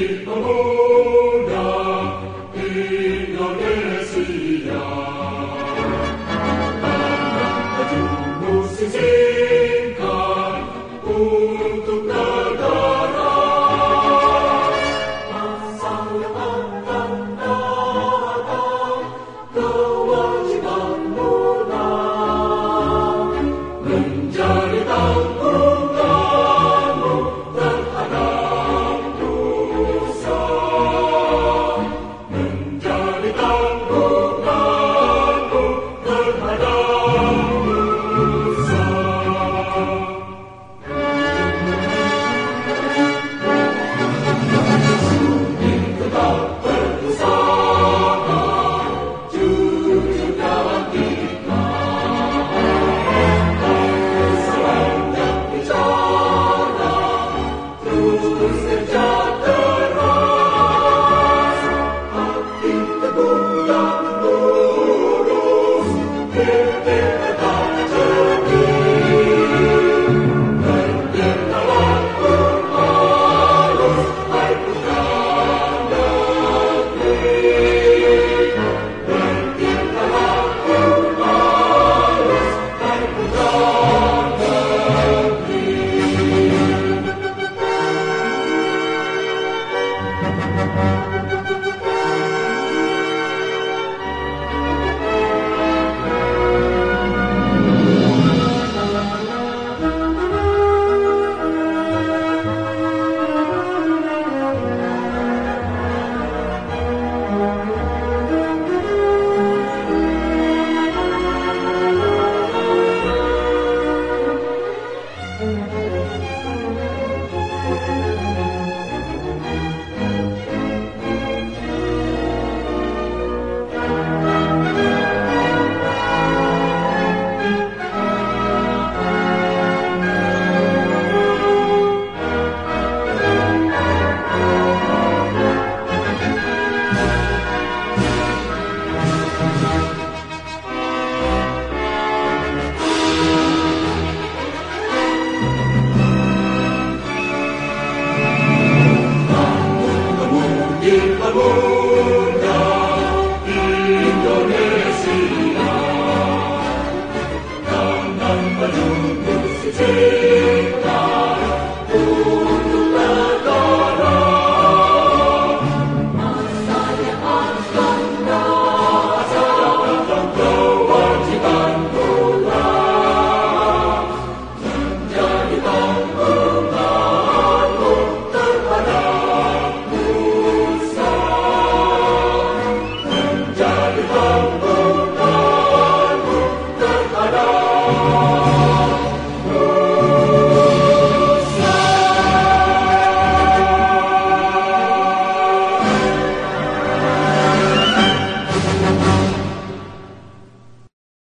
Espírito